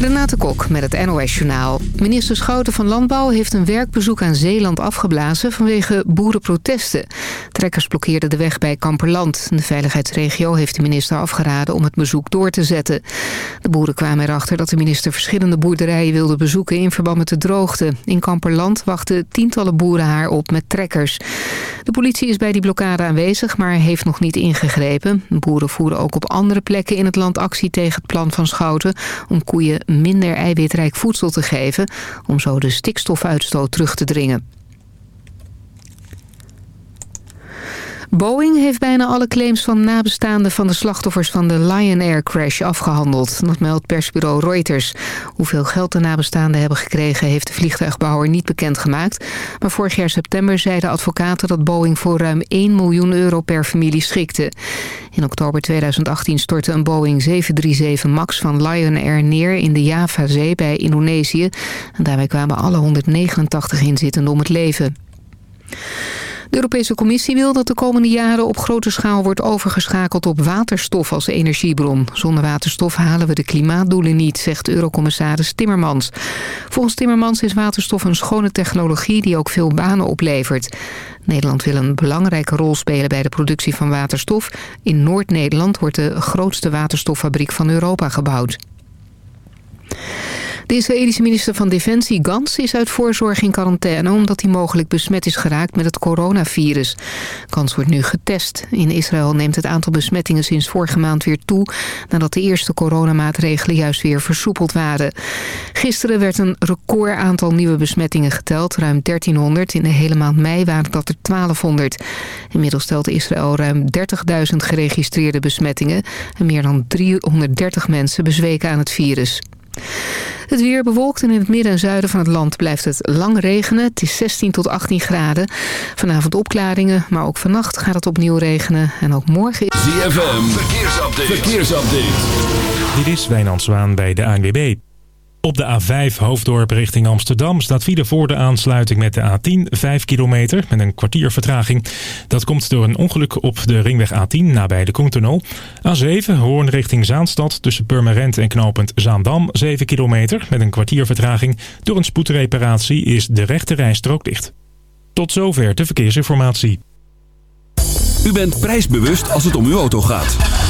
Renate Kok met het NOS Journaal. Minister Schouten van Landbouw heeft een werkbezoek aan Zeeland afgeblazen vanwege boerenprotesten. Trekkers blokkeerden de weg bij Kamperland. De veiligheidsregio heeft de minister afgeraden om het bezoek door te zetten. De boeren kwamen erachter dat de minister verschillende boerderijen wilde bezoeken in verband met de droogte. In Kamperland wachten tientallen boeren haar op met trekkers. De politie is bij die blokkade aanwezig, maar heeft nog niet ingegrepen. Boeren voeren ook op andere plekken in het land actie tegen het plan van Schouten... om koeien minder eiwitrijk voedsel te geven... om zo de stikstofuitstoot terug te dringen. Boeing heeft bijna alle claims van nabestaanden van de slachtoffers van de Lion Air crash afgehandeld. Dat meldt persbureau Reuters. Hoeveel geld de nabestaanden hebben gekregen heeft de vliegtuigbouwer niet bekendgemaakt. Maar vorig jaar september zeiden advocaten dat Boeing voor ruim 1 miljoen euro per familie schikte. In oktober 2018 stortte een Boeing 737 MAX van Lion Air neer in de Javazee bij Indonesië. En daarbij kwamen alle 189 inzittenden om het leven. De Europese Commissie wil dat de komende jaren op grote schaal wordt overgeschakeld op waterstof als energiebron. Zonder waterstof halen we de klimaatdoelen niet, zegt Eurocommissaris Timmermans. Volgens Timmermans is waterstof een schone technologie die ook veel banen oplevert. Nederland wil een belangrijke rol spelen bij de productie van waterstof. In Noord-Nederland wordt de grootste waterstoffabriek van Europa gebouwd. De Israëlische minister van Defensie Gans is uit voorzorg in quarantaine... omdat hij mogelijk besmet is geraakt met het coronavirus. Gans wordt nu getest. In Israël neemt het aantal besmettingen sinds vorige maand weer toe... nadat de eerste coronamaatregelen juist weer versoepeld waren. Gisteren werd een record aantal nieuwe besmettingen geteld. Ruim 1300. In de hele maand mei waren dat er 1200. Inmiddels stelt Israël ruim 30.000 geregistreerde besmettingen... en meer dan 330 mensen bezweken aan het virus. Het weer bewolkt en in het midden en zuiden van het land blijft het lang regenen. Het is 16 tot 18 graden. Vanavond opklaringen, maar ook vannacht gaat het opnieuw regenen. En ook morgen... ZFM, verkeersupdate. verkeersupdate. Dit is Wijnand Zwaan bij de ANWB. Op de A5 Hoofddorp richting Amsterdam staat file voor de aansluiting met de A10 5 kilometer met een kwartier vertraging. Dat komt door een ongeluk op de ringweg A10 nabij de Koentunnel. A7 Hoorn richting Zaanstad tussen Purmerend en knooppunt Zaandam 7 kilometer met een kwartier vertraging. Door een spoedreparatie is de rechte rijstrook dicht. Tot zover de verkeersinformatie. U bent prijsbewust als het om uw auto gaat.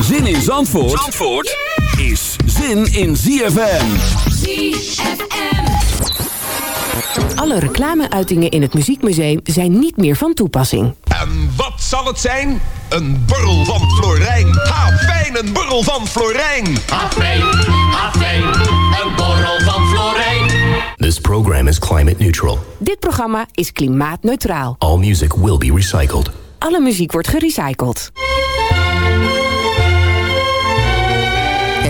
Zin in Zandvoort, Zandvoort is zin in ZFM. ZFM. Alle reclameuitingen in het Muziekmuseum zijn niet meer van toepassing. En wat zal het zijn? Een borrel van Florijn. Ha, fijn, een borrel van Florijn. Ha, fijn, ha, fijn, een borrel van Florijn. This program is climate neutral. Dit programma is klimaatneutraal. All music will be recycled. Alle muziek wordt gerecycled.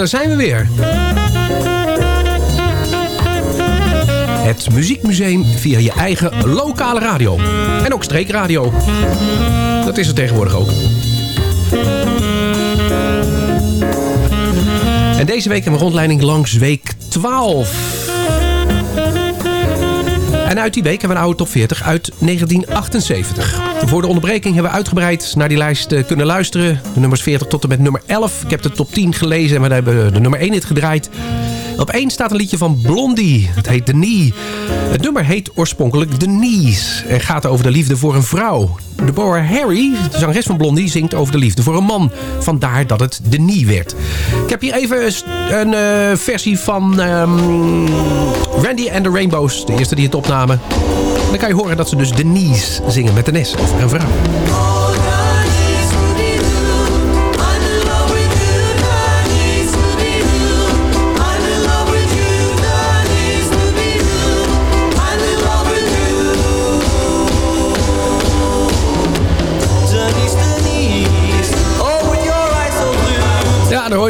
daar zijn we weer. Het Muziekmuseum via je eigen lokale radio. En ook streekradio. Dat is er tegenwoordig ook. En deze week hebben we rondleiding langs week 12. En uit die week hebben we een oude top 40 uit 1978. Voor de onderbreking hebben we uitgebreid naar die lijst eh, kunnen luisteren. De nummers 40 tot en met nummer 11. Ik heb de top 10 gelezen en we hebben de nummer 1 hit gedraaid. Op 1 staat een liedje van Blondie. Het heet The Knee. Het nummer heet oorspronkelijk The Knees. En gaat over de liefde voor een vrouw. Deborah Harry, de zangeres van Blondie, zingt over de liefde voor een man. Vandaar dat het Knee werd. Ik heb hier even een uh, versie van um, Randy and the Rainbows. De eerste die het opnamen. Dan kan je horen dat ze dus Knees zingen met een S over een vrouw.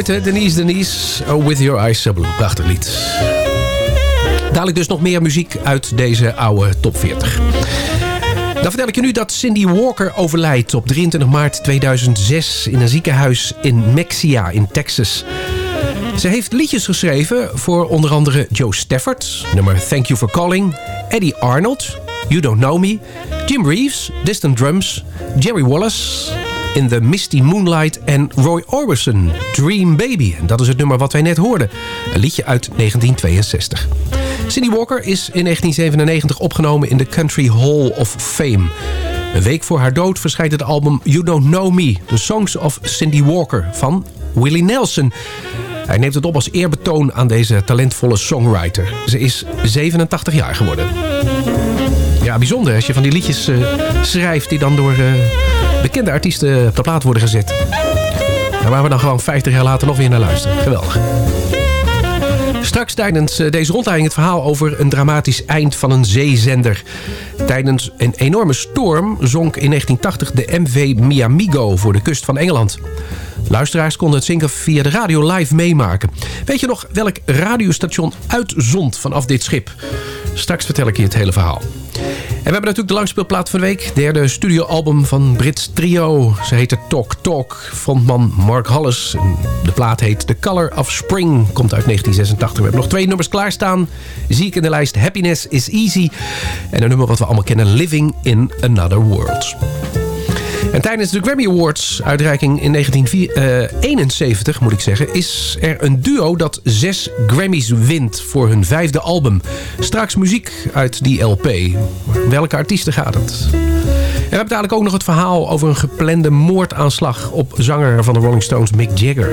Denise, Denise. Oh, With Your Eyes So Blue. Prachtig lied. Dadelijk dus nog meer muziek uit deze oude top 40. Dan vertel ik je nu dat Cindy Walker overlijdt op 23 maart 2006 in een ziekenhuis in Mexia in Texas. Ze heeft liedjes geschreven voor onder andere Joe Stafford, nummer Thank You For Calling, Eddie Arnold, You Don't Know Me, Jim Reeves, Distant Drums, Jerry Wallace, In the Misty Moonlight en Roy Orbison, Dream Baby. En dat is het nummer wat wij net hoorden. Een liedje uit 1962. Cindy Walker is in 1997 opgenomen in de Country Hall of Fame. Een week voor haar dood verschijnt het album You Don't Know Me... The Songs of Cindy Walker van Willie Nelson... Hij neemt het op als eerbetoon aan deze talentvolle songwriter. Ze is 87 jaar geworden. Ja, bijzonder als je van die liedjes uh, schrijft... die dan door uh, bekende artiesten op de plaat worden gezet. En waar we dan gewoon 50 jaar later nog weer naar luisteren. Geweldig. Straks tijdens deze rondleiding het verhaal over een dramatisch eind van een zeezender. Tijdens een enorme storm zonk in 1980 de MV Miamigo voor de kust van Engeland. Luisteraars konden het zinken via de radio live meemaken. Weet je nog welk radiostation uitzond vanaf dit schip? Straks vertel ik je het hele verhaal. En we hebben natuurlijk de langspeelplaat van de week. Derde studioalbum van Brits trio. Ze heette Talk Talk. Frontman Mark Hollis. De plaat heet The Color of Spring. Komt uit 1986. We hebben nog twee nummers klaarstaan. Zie ik in de lijst Happiness is Easy. En een nummer wat we allemaal kennen. Living in Another World. En tijdens de Grammy Awards uitreiking in 1971, moet ik zeggen... is er een duo dat zes Grammys wint voor hun vijfde album. Straks muziek uit die LP. Welke artiesten gaat het? En we hebben dadelijk ook nog het verhaal over een geplande moordaanslag... op zanger van de Rolling Stones, Mick Jagger.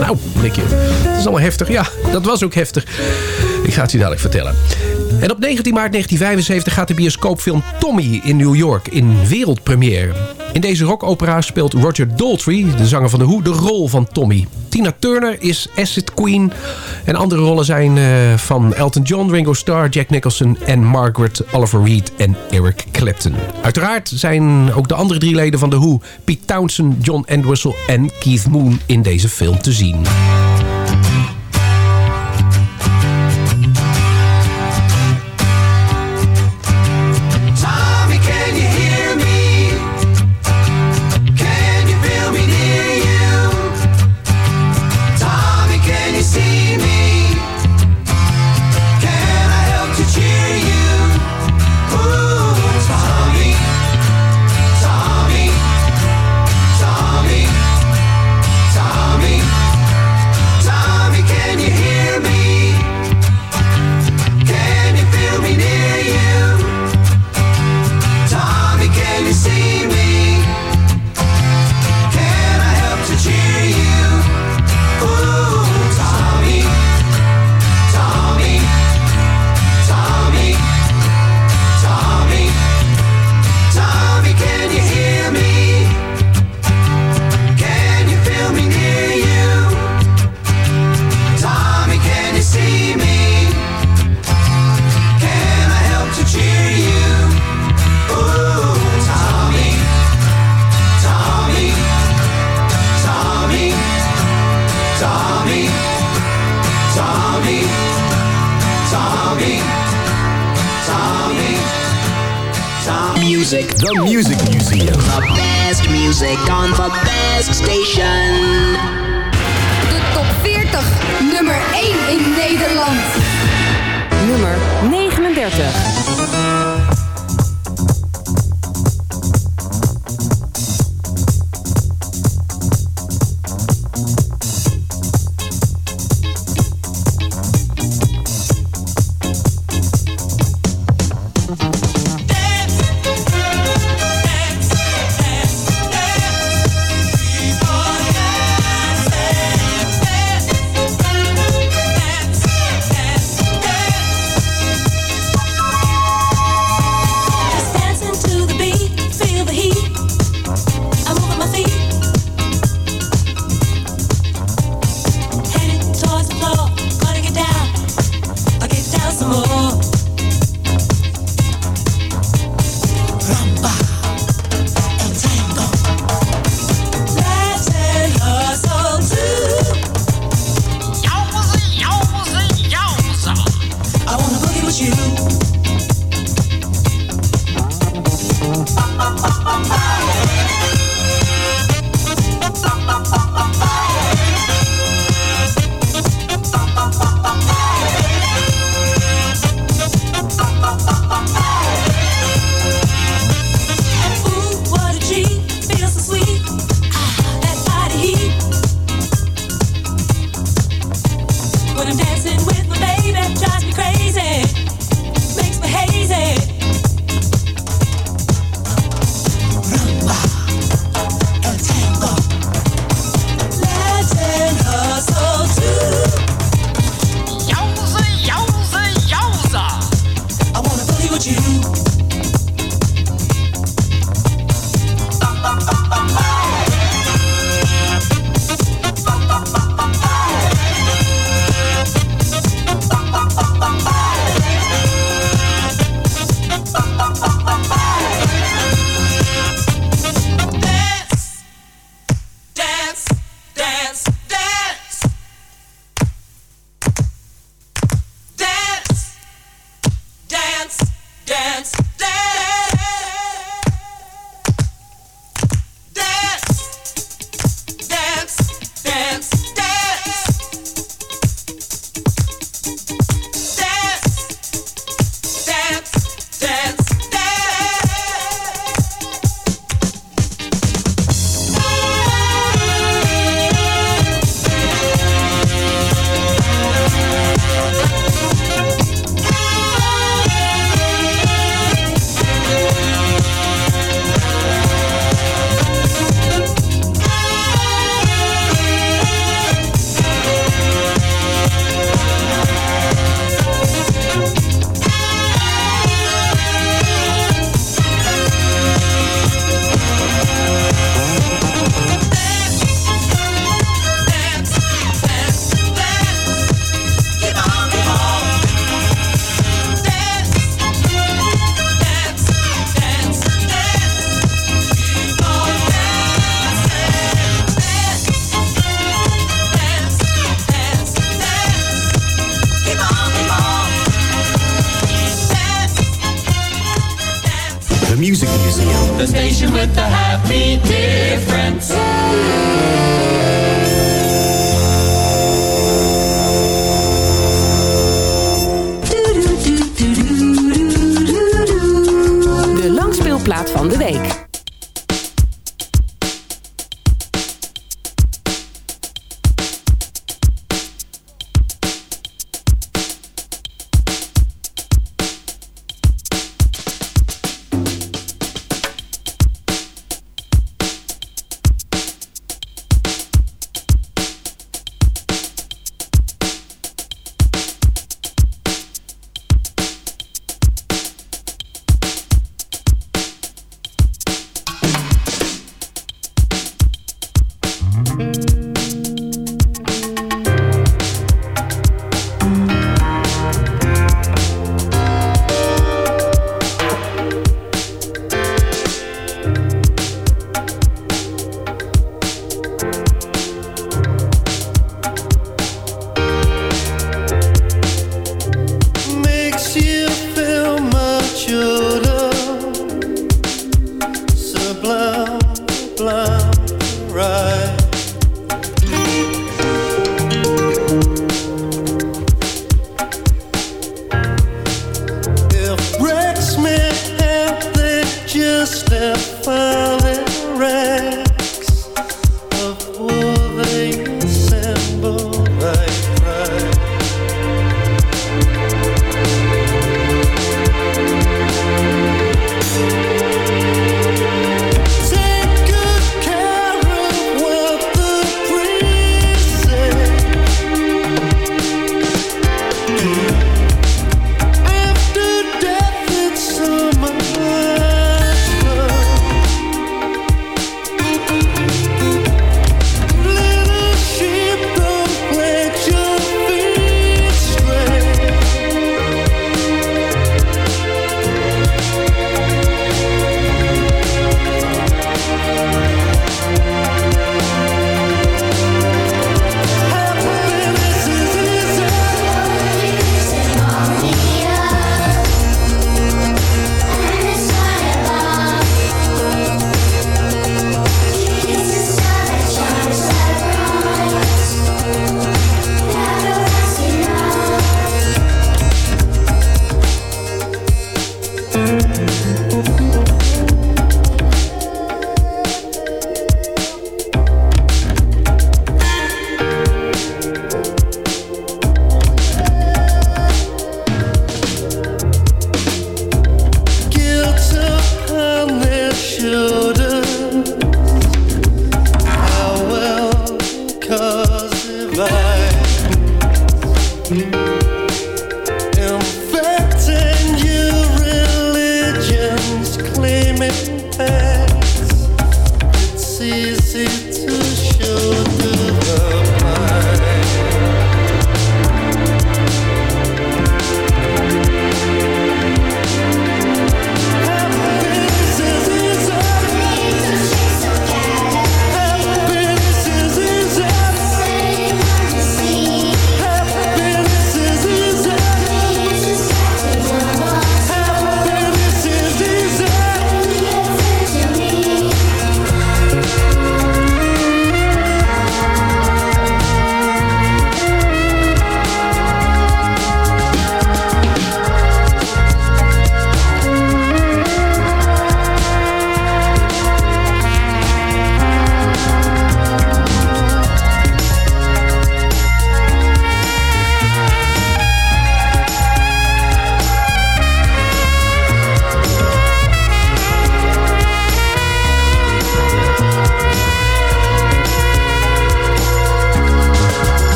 Nou, Mickje, dat is allemaal heftig. Ja, dat was ook heftig. Ik ga het je dadelijk vertellen. En op 19 maart 1975 gaat de bioscoopfilm Tommy in New York in wereldpremière. In deze rockopera speelt Roger Daltrey, de zanger van The Who, de rol van Tommy. Tina Turner is Acid Queen. En andere rollen zijn uh, van Elton John, Ringo Starr, Jack Nicholson en Margaret Oliver Reed en Eric Clapton. Uiteraard zijn ook de andere drie leden van The Who, Pete Townsend, John Entwistle en Keith Moon in deze film te zien.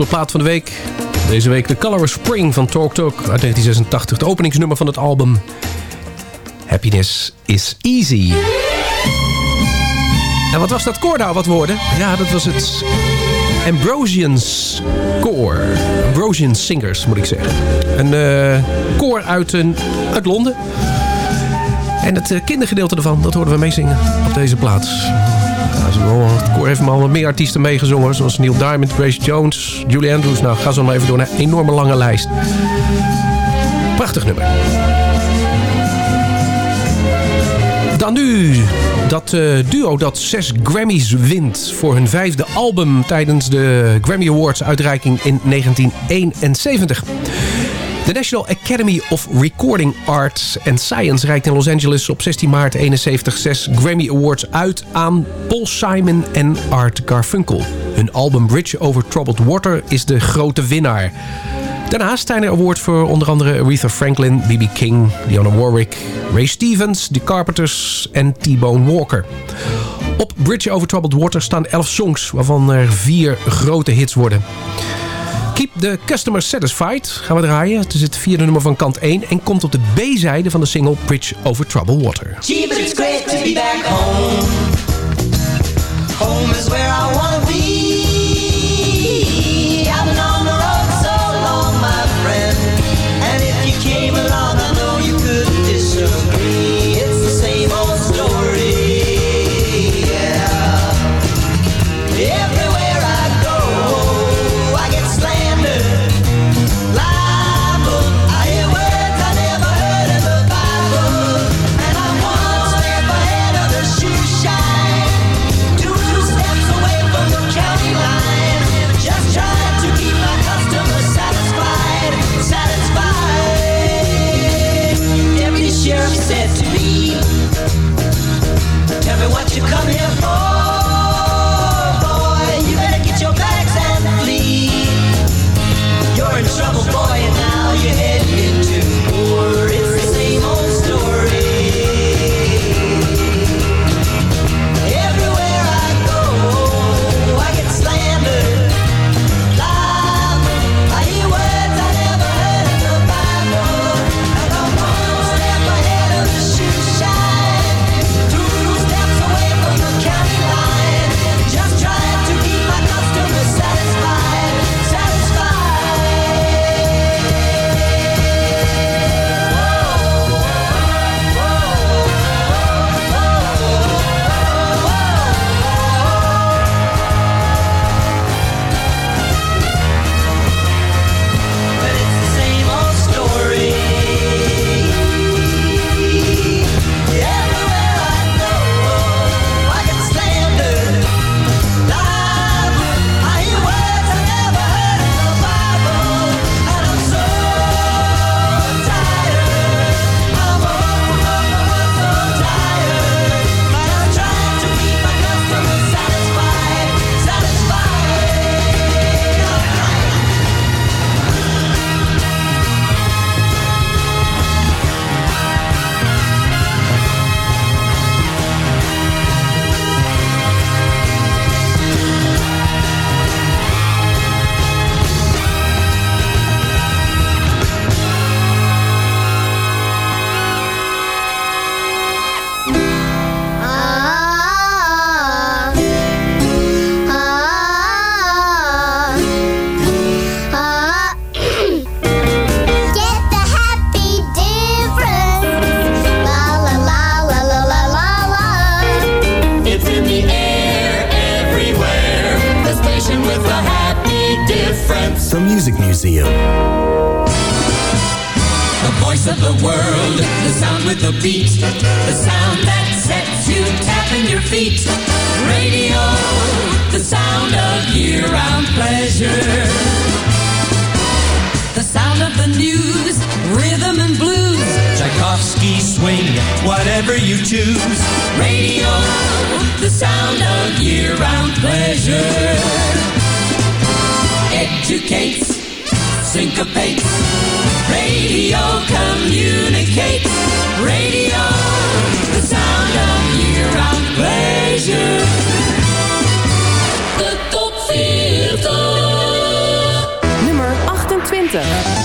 Langste plaat van de week. Deze week The Color of Spring van Talk Talk uit 1986. Het openingsnummer van het album Happiness is Easy. En wat was dat koor nou, wat woorden? Ja, dat was het Ambrosians Koor. Ambrosian Singers, moet ik zeggen. Een eh, koor uit, een, uit Londen. En het eh, kindergedeelte ervan, dat hoorden we meezingen op deze plaats. Ja, oh, het koor heeft al wat meer artiesten meegezongen. Zoals Neil Diamond, Grace Jones, Julie Andrews. Nou, ga zo maar even door een enorme lange lijst. Prachtig nummer. Dan nu dat eh, duo dat zes Grammys wint voor hun vijfde album tijdens de Grammy Awards uitreiking in 1971. De National Academy of Recording Arts and Science reikt in Los Angeles op 16 maart 71 zes Grammy Awards uit aan Paul Simon en Art Garfunkel. Hun album Bridge Over Troubled Water is de grote winnaar. Daarnaast zijn er awards voor onder andere Aretha Franklin, B.B. King, Dionne Warwick, Ray Stevens, The Carpenters en T-Bone Walker. Op Bridge Over Troubled Water staan 11 songs, waarvan er vier grote hits worden. Keep the Customer Satisfied gaan we draaien. Het is het vierde nummer van kant 1 en komt op de B-zijde van de single Bridge Over Troubled Water. Music Museum. The voice of the world, the sound with the beat, the sound that sets you tapping your feet. Radio, the sound of year-round pleasure. The sound of the news, rhythm and blues. Tchaikovsky swing, whatever you choose. Radio, the sound of year-round pleasure. Educates, syncopate. Radio communicate. Radio, the sound of your own pleasure. De top 40. Nummer 28.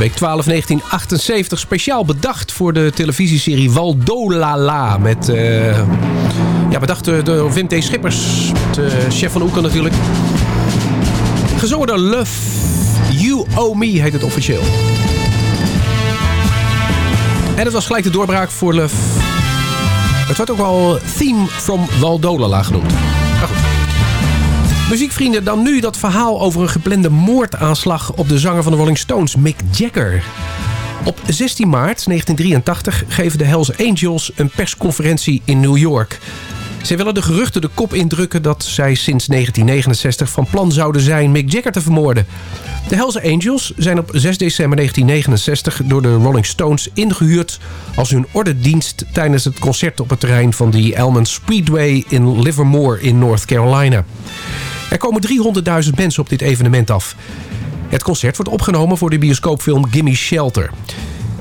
Week 12 1978. Speciaal bedacht voor de televisieserie Waldolala. Met... eh, ja, bedacht door Wim T. Schippers. Met, eh, chef van Oeken natuurlijk. Gezongen door Love You Owe Me heet het officieel. En het was gelijk de doorbraak voor Love. Het wordt ook wel Theme from Waldolala genoemd. Muziekvrienden, dan nu dat verhaal over een geplande moordaanslag op de zanger van de Rolling Stones, Mick Jagger. Op 16 maart 1983 geven de Hells Angels een persconferentie in New York. Zij willen de geruchten de kop indrukken dat zij sinds 1969 van plan zouden zijn Mick Jagger te vermoorden. De Hells Angels zijn op 6 december 1969 door de Rolling Stones ingehuurd als hun ordendienst tijdens het concert op het terrein van de Elman Speedway in Livermore in North Carolina. Er komen 300.000 mensen op dit evenement af. Het concert wordt opgenomen voor de bioscoopfilm Gimme Shelter.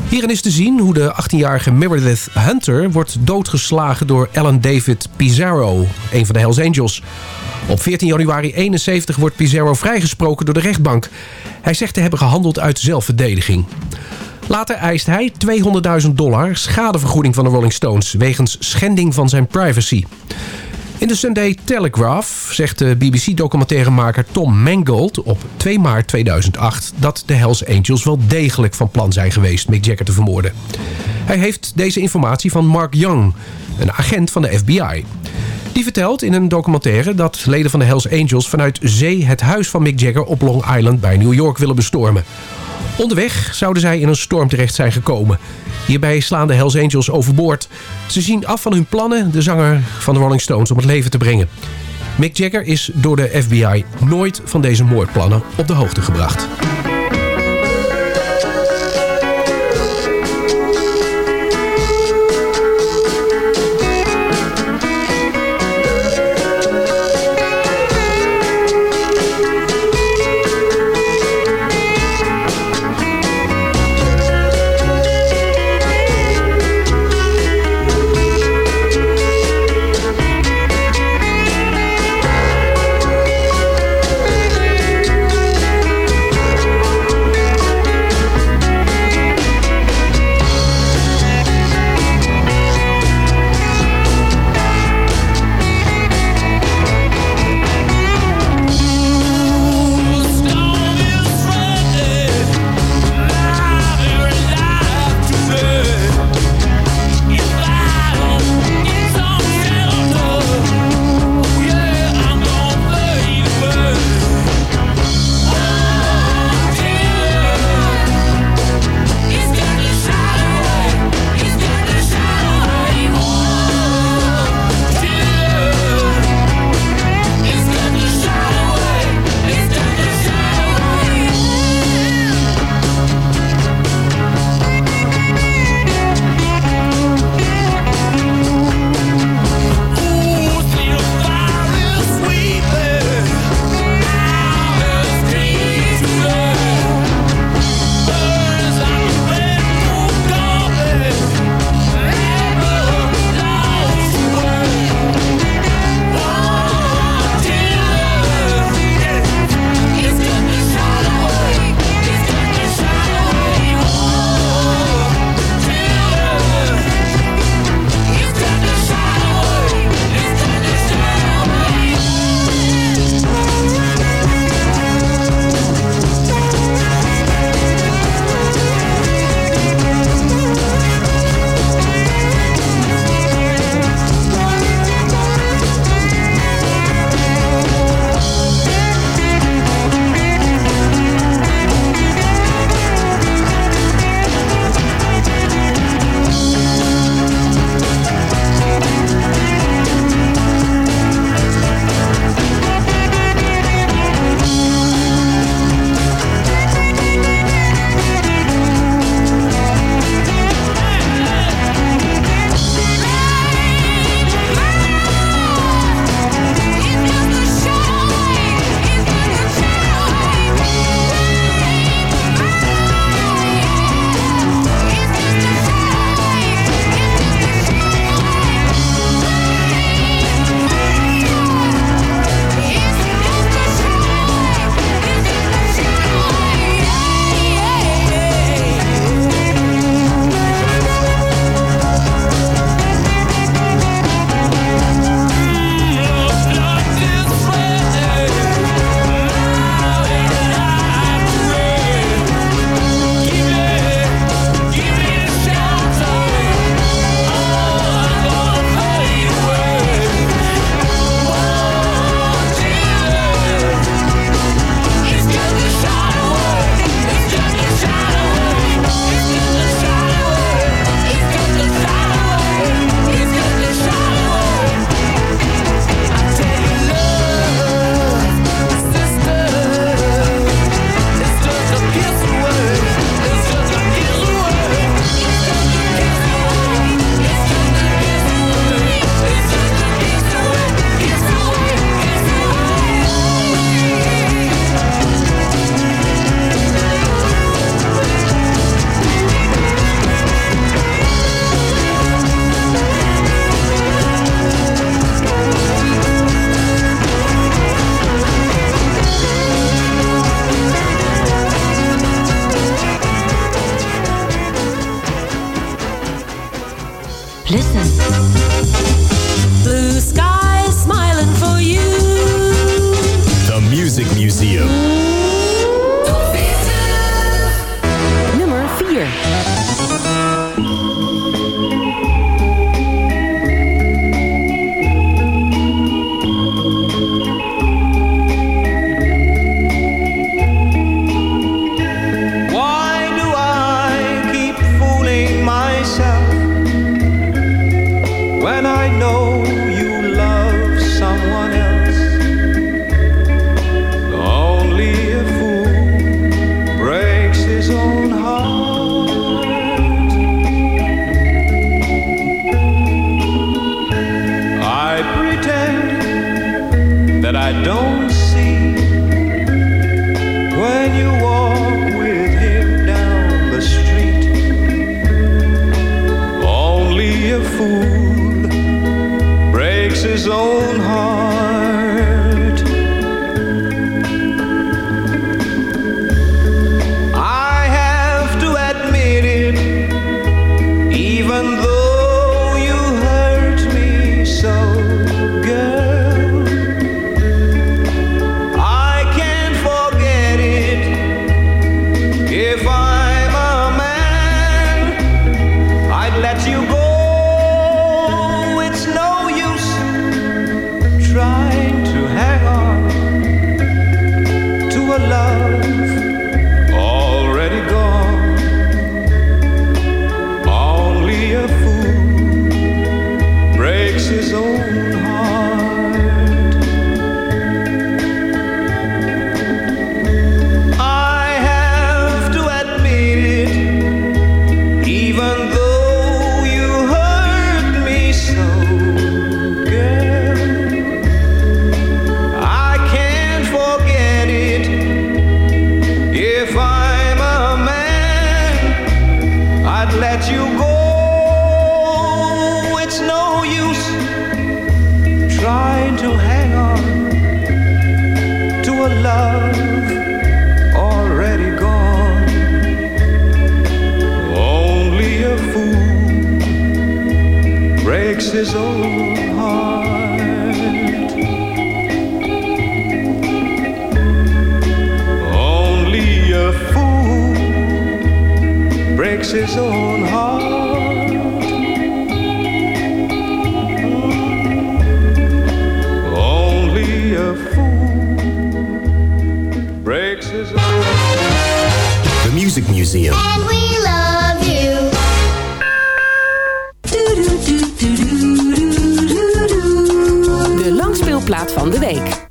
Hierin is te zien hoe de 18-jarige Meredith Hunter wordt doodgeslagen door Alan David Pizarro, een van de Hells Angels. Op 14 januari 71 wordt Pizarro vrijgesproken door de rechtbank. Hij zegt te hebben gehandeld uit zelfverdediging. Later eist hij 200.000 dollar schadevergoeding van de Rolling Stones... wegens schending van zijn privacy. In de Sunday Telegraph zegt de BBC-documentairemaker Tom Mangold op 2 maart 2008 dat de Hells Angels wel degelijk van plan zijn geweest Mick Jagger te vermoorden. Hij heeft deze informatie van Mark Young, een agent van de FBI. Die vertelt in een documentaire dat leden van de Hells Angels vanuit zee het huis van Mick Jagger op Long Island bij New York willen bestormen. Onderweg zouden zij in een storm terecht zijn gekomen. Hierbij slaan de Hells Angels overboord. Ze zien af van hun plannen de zanger van de Rolling Stones om het leven te brengen. Mick Jagger is door de FBI nooit van deze moordplannen op de hoogte gebracht. Langspeelplaat van de week.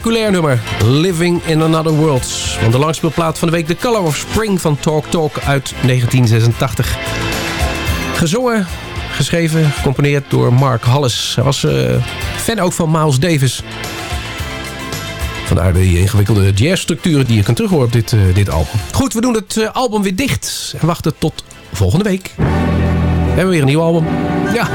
Spectaculair nummer. Living in Another World. Van de langspeelplaat van de week The Color of Spring van Talk Talk uit 1986. Gezongen, geschreven, gecomponeerd door Mark Halles. Hij was eh, fan ook van Miles Davis. Vandaar de ingewikkelde jazzstructuren die je kunt terughoren op dit, eh, dit album. Goed, we doen het eh, album weer dicht. En wachten tot volgende week. We hebben weer een nieuw album. Ja.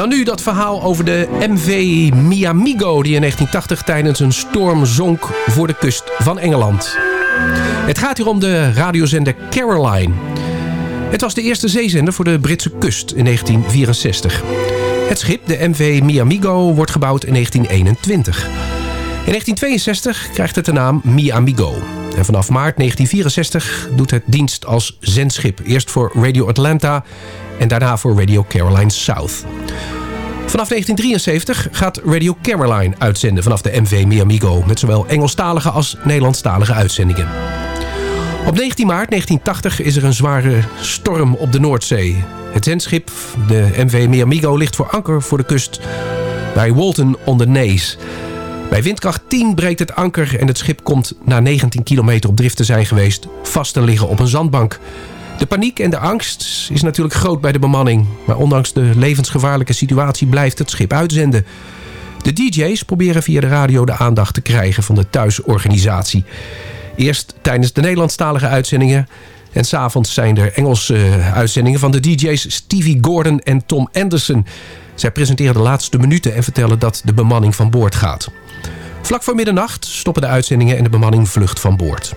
Dan nu dat verhaal over de MV Miamigo... die in 1980 tijdens een storm zonk voor de kust van Engeland. Het gaat hier om de radiozender Caroline. Het was de eerste zeezender voor de Britse kust in 1964. Het schip, de MV Miamigo, wordt gebouwd in 1921. In 1962 krijgt het de naam Miamigo. En vanaf maart 1964 doet het dienst als zendschip. Eerst voor Radio Atlanta en daarna voor Radio Caroline South. Vanaf 1973 gaat Radio Caroline uitzenden vanaf de MV Miamigo... met zowel Engelstalige als Nederlandstalige uitzendingen. Op 19 maart 1980 is er een zware storm op de Noordzee. Het zendschip, de MV Miamigo, ligt voor anker voor de kust bij Walton on the Naze. Bij windkracht 10 breekt het anker en het schip komt na 19 kilometer op drift te zijn geweest... vast te liggen op een zandbank. De paniek en de angst is natuurlijk groot bij de bemanning... maar ondanks de levensgevaarlijke situatie blijft het schip uitzenden. De DJ's proberen via de radio de aandacht te krijgen van de thuisorganisatie. Eerst tijdens de Nederlandstalige uitzendingen... en s'avonds zijn er Engelse eh, uitzendingen van de DJ's Stevie Gordon en Tom Anderson. Zij presenteren de laatste minuten en vertellen dat de bemanning van boord gaat. Vlak voor middernacht stoppen de uitzendingen en de bemanning vlucht van boord.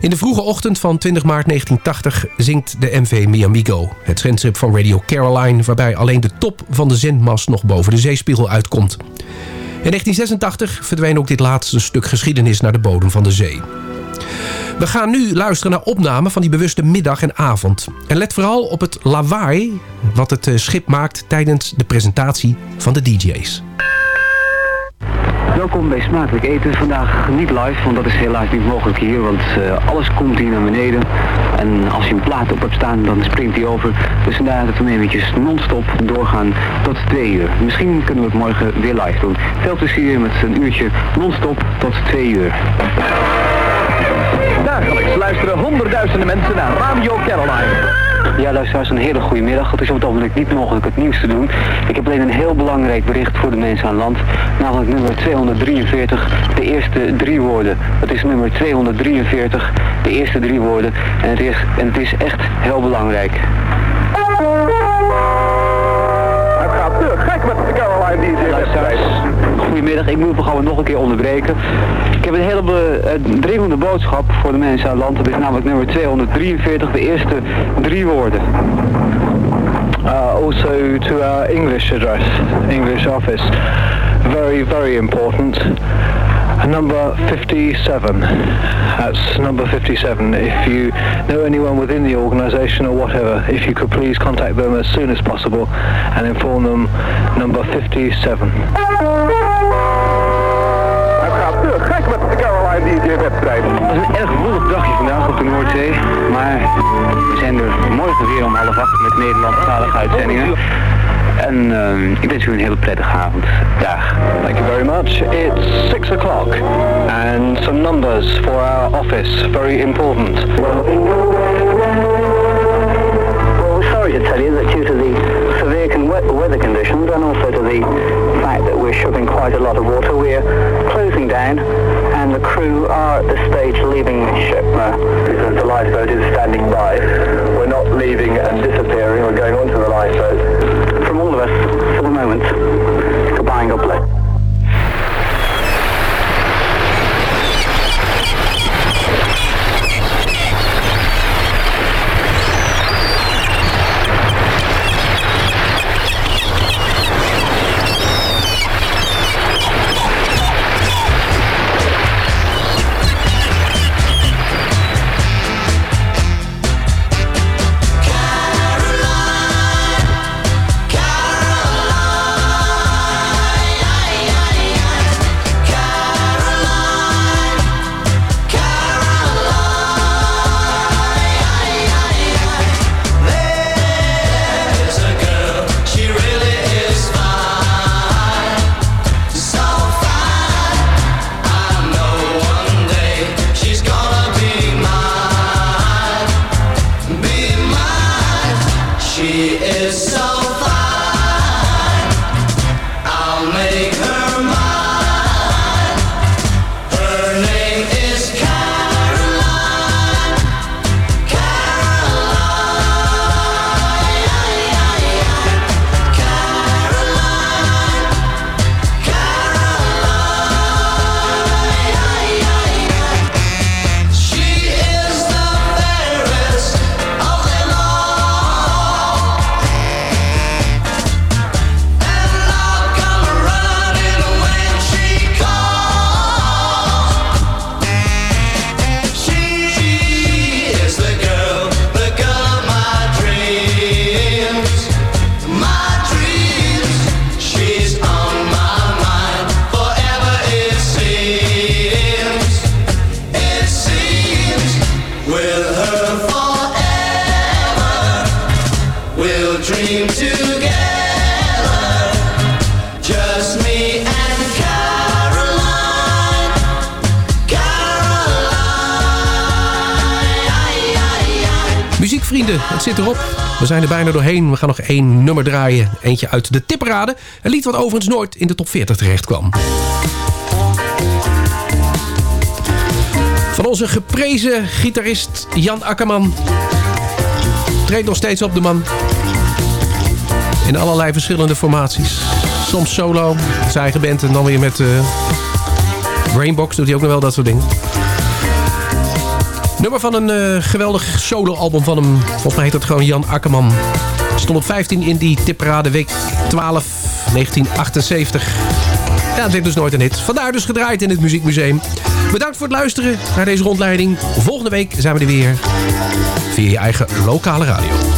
In de vroege ochtend van 20 maart 1980 zingt de MV Miamigo, het zendschip van Radio Caroline... waarbij alleen de top van de zendmast nog boven de zeespiegel uitkomt. In 1986 verdween ook dit laatste stuk geschiedenis naar de bodem van de zee. We gaan nu luisteren naar opnamen van die bewuste middag en avond. En let vooral op het lawaai wat het eh, schip maakt tijdens de presentatie van de DJ's. Welkom bij Smakelijk Eten. Vandaag niet live, want dat is helaas niet mogelijk hier, want eh, alles komt hier naar beneden. En als je een plaat op hebt staan, dan springt hij over. Dus vandaar dat we eventjes non-stop doorgaan tot twee uur. Misschien kunnen we het morgen weer live doen. Veel plezier met een uurtje non-stop tot twee uur. Dagelijks luisteren honderdduizenden mensen naar Radio Caroline. Ja, luisteraars, een hele goede middag. Het is op het ogenblik niet mogelijk het nieuws te doen. Ik heb alleen een heel belangrijk bericht voor de mensen aan land. Namelijk nummer 243, de eerste drie woorden. Dat is nummer 243, de eerste drie woorden. En het is, en het is echt heel belangrijk. Goedemiddag. Ik moet het programma nog een keer onderbreken. Ik heb een hele eh, dringende boodschap voor de mensen aan land. Dat is namelijk nummer 243, de eerste drie woorden. Uh, also to our English address, English office. Very, very important. Number 57. That's number 57. If you know anyone within the organization or whatever, if you could please contact them as soon as possible and inform them number 57. Het is een erg woelig dagje vandaag op de Noordzee. Maar we zijn er morgen weer om half acht met Nederlandstalige uitzendingen. En eh, ik wens u een hele prettige avond. Dag. Thank you very much. It's six o'clock and some numbers for our office. Very important. Well, we're sorry to tell you that due to the severe con- we- weather conditions and also to the fact that we're shipping quite a lot of water, we're closing down and the crew are at this stage leaving the ship. Because the lifeboat is standing by. We're not leaving and disappearing. We're going onto the lifeboat. Us, for the moment, goodbye and God bless. Zijn er bijna doorheen. We gaan nog één nummer draaien. Eentje uit de tipperade. Een lied wat overigens nooit in de top 40 terecht kwam. Van onze geprezen gitarist Jan Akkerman. Treedt nog steeds op de man. In allerlei verschillende formaties. Soms solo, zijn eigen band en dan weer met... eh Brainbox doet hij ook nog wel dat soort dingen. Nummer van een eh, geweldig soloalbum van hem. Volgens mij heet dat gewoon Jan Akkerman. Stond op 15 in die tipparade week 12 1978. Ja, het werd dus nooit een hit. Vandaar dus gedraaid in het Muziekmuseum. Bedankt voor het luisteren naar deze rondleiding. Volgende week zijn we er weer. Via je eigen lokale radio.